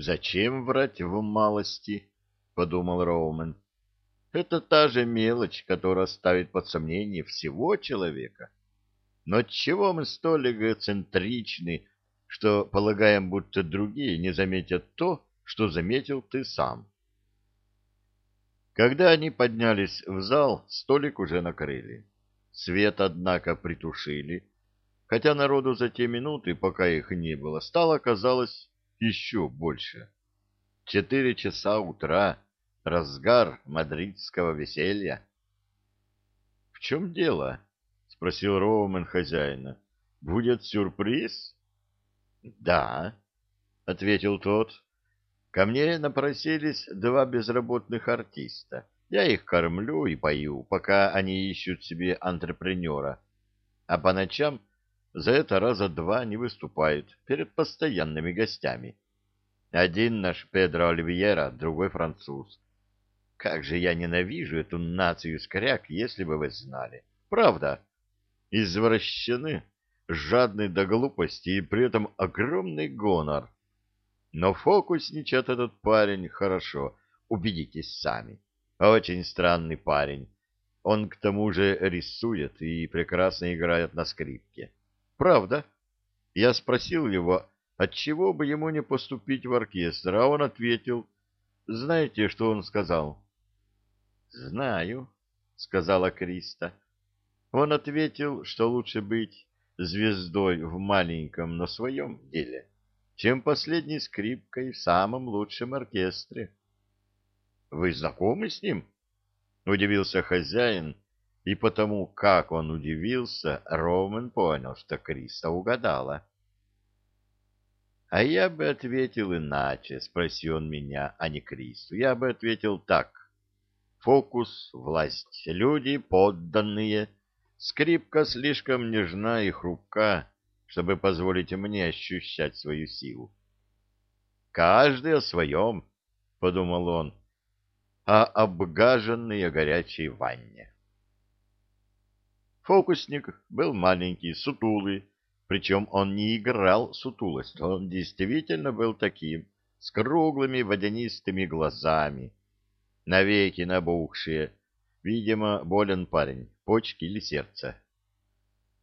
Зачем врать в малости? — подумал Роумен. Это та же мелочь, которая ставит под сомнение всего человека. Но чего мы столь эгоцентричны, что полагаем, будто другие не заметят то, что заметил ты сам? Когда они поднялись в зал, столик уже накрыли. Свет, однако, притушили, хотя народу за те минуты, пока их не было, стало, казалось, еще больше. Четыре часа утра — разгар мадридского веселья. — В чем дело? — спросил Роумен хозяина. — Будет сюрприз? — Да, — ответил тот. — Ко мне напросились два безработных артиста. Я их кормлю и пою, пока они ищут себе антрепренера. А по ночам за это раза два не выступают перед постоянными гостями. Один наш Педро Оливьера, другой француз. Как же я ненавижу эту нацию скряк, если бы вы знали. Правда, извращены, жадны до глупости и при этом огромный гонор. Но фокусничает этот парень хорошо, убедитесь сами. Очень странный парень. Он к тому же рисует и прекрасно играет на скрипке. Правда? Я спросил его, отчего бы ему не поступить в оркестр, а он ответил. Знаете, что он сказал? Знаю, сказала Криста. Он ответил, что лучше быть звездой в маленьком, но своем деле, чем последней скрипкой в самом лучшем оркестре. Вы знакомы с ним? Удивился хозяин и потому, как он удивился, Роман понял, что Криста угадала. А я бы ответил иначе, спросил он меня, а не Кристу. Я бы ответил так. Фокус — власть, люди подданные. Скрипка слишком нежна и хрупка, чтобы позволить мне ощущать свою силу. Каждый о своем, — подумал он, — о обгаженной горячей ванне. Фокусник был маленький, сутулый, причем он не играл сутулость, он действительно был таким, с круглыми водянистыми глазами, навеки набухшие. Видимо, болен парень, почки или сердце.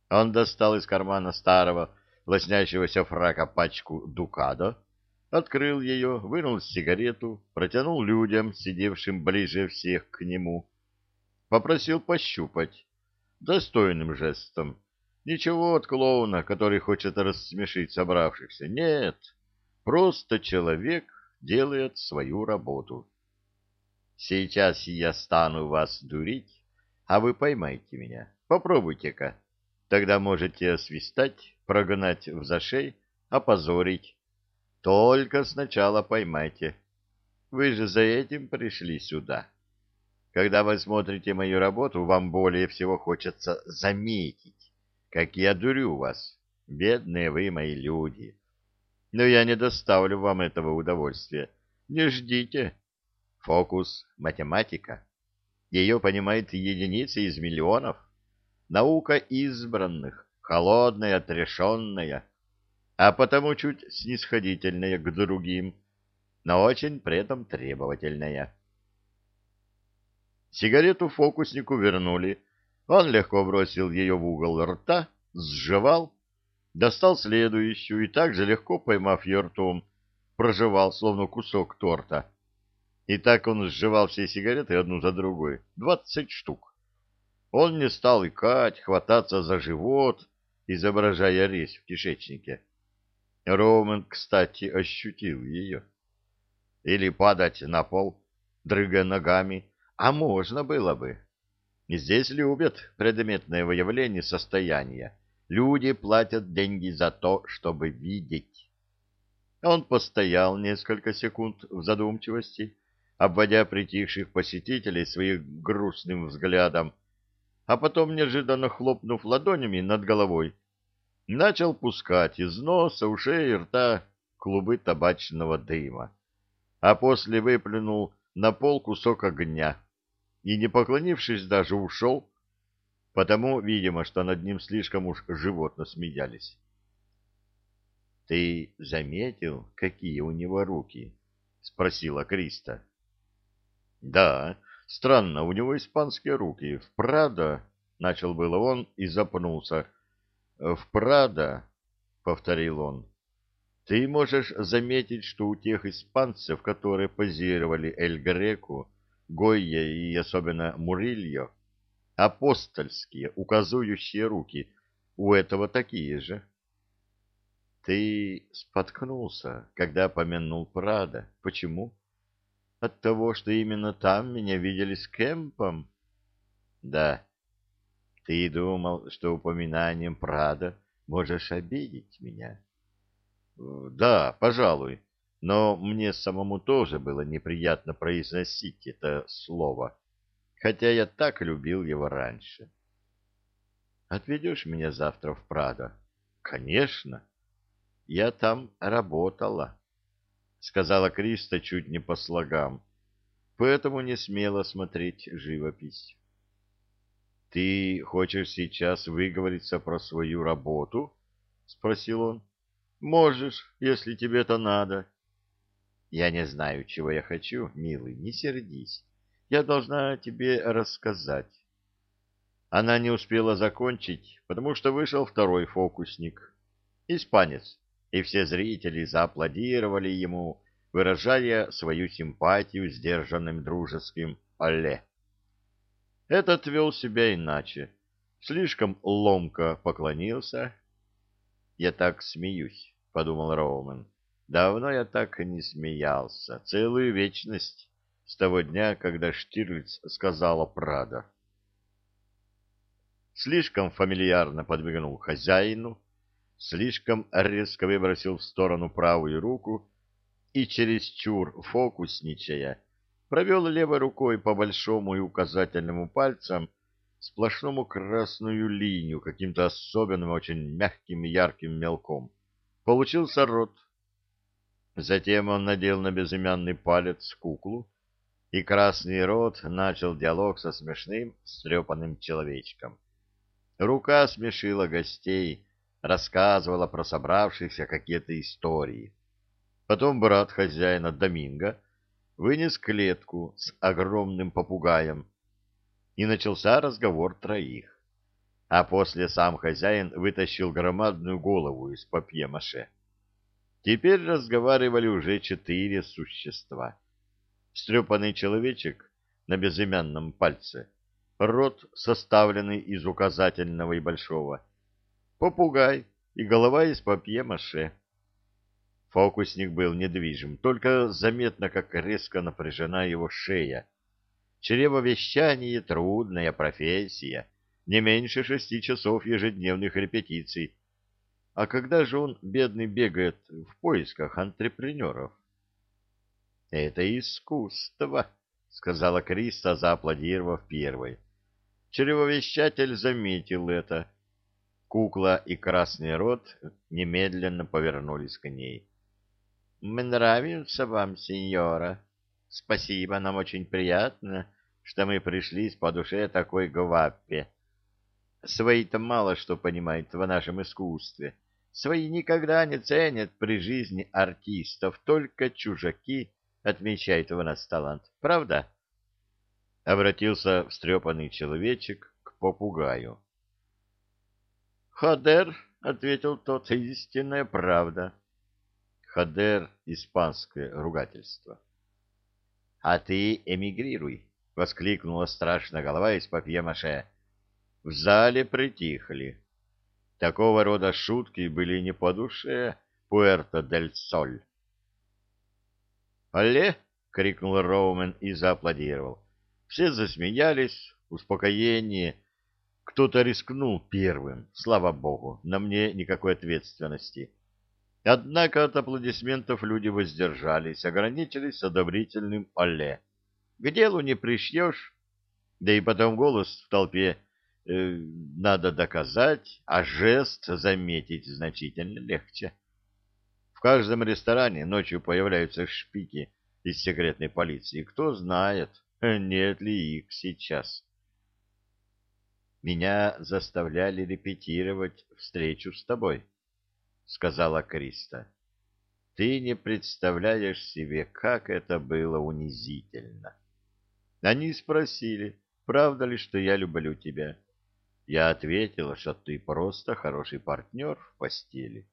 Он достал из кармана старого, лоснящегося фрака пачку «Дукадо», открыл ее, вынул сигарету, протянул людям, сидевшим ближе всех к нему, попросил пощупать достойным жестом. Ничего от клоуна, который хочет рассмешить собравшихся. Нет, просто человек делает свою работу. Сейчас я стану вас дурить, а вы поймайте меня. Попробуйте-ка. Тогда можете освистать, прогнать в зашей, опозорить. Только сначала поймайте. Вы же за этим пришли сюда. Когда вы смотрите мою работу, вам более всего хочется заметить, как я дурю вас, бедные вы мои люди. Но я не доставлю вам этого удовольствия. Не ждите. Фокус — математика. Ее понимает единицы из миллионов. Наука избранных, холодная, отрешенная, а потому чуть снисходительная к другим, но очень при этом требовательная. Сигарету фокуснику вернули. Он легко бросил ее в угол рта, сживал, достал следующую и также легко, поймав ее ртом, прожевал, словно кусок торта. И так он сживал все сигареты одну за другой, двадцать штук. Он не стал икать, хвататься за живот, изображая резь в кишечнике. Роман, кстати, ощутил ее. Или падать на пол, дрыгая ногами, а можно было бы. Здесь любят предметное выявление состояния. Люди платят деньги за то, чтобы видеть. Он постоял несколько секунд в задумчивости, обводя притихших посетителей своим грустным взглядом, а потом, неожиданно хлопнув ладонями над головой, начал пускать из носа, ушей и рта клубы табачного дыма, а после выплюнул на пол кусок огня и, не поклонившись, даже ушел, потому, видимо, что над ним слишком уж животно смеялись. — Ты заметил, какие у него руки? — спросила Криста. — Да, странно, у него испанские руки. В Прадо, — начал было он и запнулся. — В Прадо, — повторил он. — Ты можешь заметить, что у тех испанцев, которые позировали Эль Греку, Гойя и особенно Мурильо, апостольские, указующие руки, у этого такие же. Ты споткнулся, когда помянул Прада. Почему? От того, что именно там меня видели с Кемпом? Да. Ты думал, что упоминанием Прада можешь обидеть меня? Да, пожалуй. Но мне самому тоже было неприятно произносить это слово, хотя я так любил его раньше. Отведешь меня завтра в Прадо? Конечно. Я там работала, — сказала Криста чуть не по слогам, поэтому не смела смотреть живопись. — Ты хочешь сейчас выговориться про свою работу? — спросил он. — Можешь, если тебе это надо. — Я не знаю, чего я хочу, милый, не сердись. Я должна тебе рассказать. Она не успела закончить, потому что вышел второй фокусник. Испанец и все зрители зааплодировали ему, выражая свою симпатию сдержанным дружеским «Алле». Этот вел себя иначе, слишком ломко поклонился. «Я так смеюсь», — подумал Роуман. «Давно я так не смеялся, целую вечность, с того дня, когда Штирлиц сказала Прада». Слишком фамильярно подмигнул хозяину, слишком резко выбросил в сторону правую руку и чересчур фокусничая провел левой рукой по большому и указательному пальцам сплошному красную линию каким-то особенным, очень мягким и ярким мелком. Получился рот. Затем он надел на безымянный палец куклу, и красный рот начал диалог со смешным, стрепанным человечком. Рука смешила гостей, рассказывала про собравшихся какие-то истории. Потом брат хозяина Доминго вынес клетку с огромным попугаем, и начался разговор троих. А после сам хозяин вытащил громадную голову из папье-маше. Теперь разговаривали уже четыре существа. Стрепанный человечек на безымянном пальце, рот, составленный из указательного и большого, попугай и голова из папье-маше. Фокусник был недвижим, только заметно, как резко напряжена его шея. Чревовещание — трудная профессия, не меньше шести часов ежедневных репетиций. А когда же он, бедный, бегает в поисках антрепренеров? — Это искусство, — сказала Криста, зааплодировав первой. Чревовещатель заметил это Кукла и Красный Рот немедленно повернулись к ней. — Мы нравимся вам, сеньора. Спасибо, нам очень приятно, что мы пришли по душе такой гваппе. Свои-то мало что понимают в нашем искусстве. Свои никогда не ценят при жизни артистов, только чужаки отмечают в нас талант. Правда? Обратился встрепанный человечек к попугаю. «Хадер», — ответил тот, — «истинная правда». Хадер — испанское ругательство. «А ты эмигрируй», — воскликнула страшная голова из папье-маше. В зале притихли. Такого рода шутки были не по душе Пуэрто-дель-Соль. «Алле!» — крикнул Роумен и зааплодировал. Все засмеялись, успокоение — кто-то рискнул первым, слава богу, на мне никакой ответственности. Однако от аплодисментов люди воздержались, ограничились одобрительным «Оле». К делу не пришьешь, да и потом голос в толпе надо доказать, а жест заметить значительно легче. В каждом ресторане ночью появляются шпики из секретной полиции. Кто знает, нет ли их сейчас. Меня заставляли репетировать встречу с тобой, сказала Криста. Ты не представляешь себе, как это было унизительно. Они спросили, правда ли, что я люблю тебя. Я ответила, что ты просто хороший партнер в постели.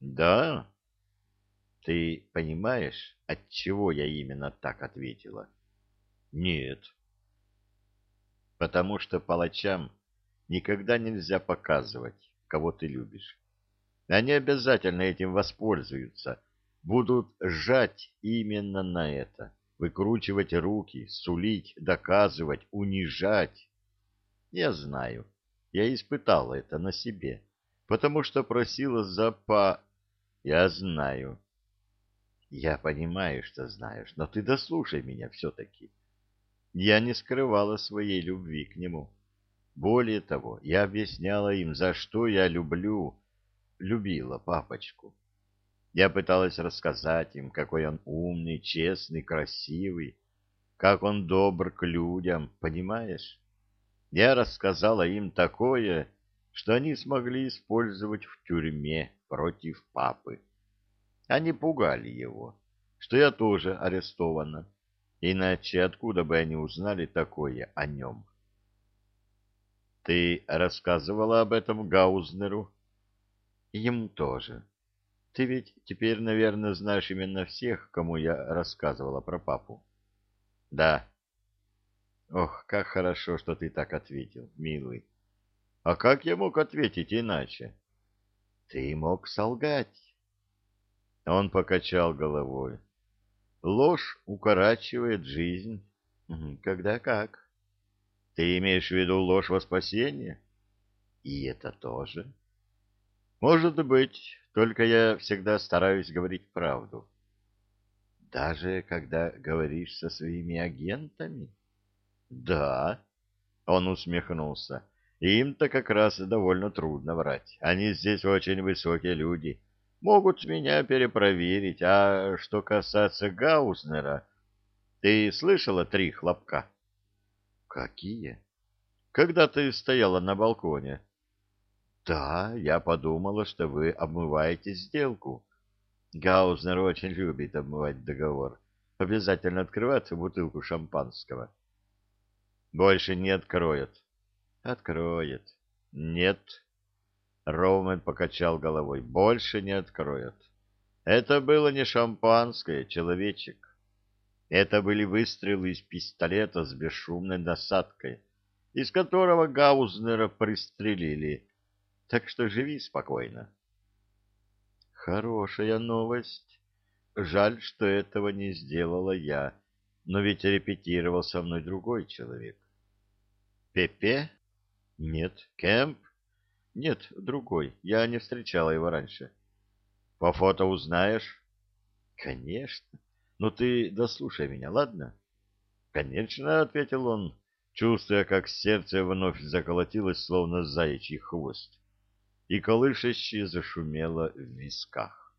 Да? Ты понимаешь, от чего я именно так ответила? Нет. Потому что палачам никогда нельзя показывать, кого ты любишь. Они обязательно этим воспользуются, будут сжать именно на это, выкручивать руки, сулить, доказывать, унижать. Я знаю, я испытала это на себе, потому что просила за па... Я знаю. Я понимаю, что знаешь, но ты дослушай меня все-таки. Я не скрывала своей любви к нему. Более того, я объясняла им, за что я люблю, любила папочку. Я пыталась рассказать им, какой он умный, честный, красивый, как он добр к людям, понимаешь? Я рассказала им такое, что они смогли использовать в тюрьме против папы. Они пугали его, что я тоже арестована, иначе откуда бы они узнали такое о нем? Ты рассказывала об этом Гаузнеру? Ему тоже. Ты ведь теперь, наверное, знаешь именно всех, кому я рассказывала про папу. Да. Ох, как хорошо, что ты так ответил, милый. А как я мог ответить иначе? Ты мог солгать. Он покачал головой. Ложь укорачивает жизнь. Когда как? Ты имеешь в виду ложь во спасение? И это тоже. Может быть, только я всегда стараюсь говорить правду. Даже когда говоришь со своими агентами? Да, он усмехнулся. Им-то как раз довольно трудно врать. Они здесь очень высокие люди. Могут меня перепроверить. А что касается Гаузнера, ты слышала три хлопка? Какие? Когда ты стояла на балконе? Да, я подумала, что вы обмываете сделку. Гаузнер очень любит обмывать договор. Обязательно открывать бутылку шампанского. Больше не откроет. Откроет. Нет. Роумен покачал головой. Больше не откроет. Это было не шампанское, человечек. Это были выстрелы из пистолета с бесшумной насадкой, из которого Гаузнера пристрелили. Так что живи спокойно. Хорошая новость. Жаль, что этого не сделала я но ведь репетировал со мной другой человек. Пепе? Нет. Кэмп? Нет, другой. Я не встречала его раньше. По фото узнаешь? Конечно. Но ты дослушай меня, ладно? Конечно, ответил он, чувствуя, как сердце вновь заколотилось, словно заячий хвост, и колышащее зашумело в висках.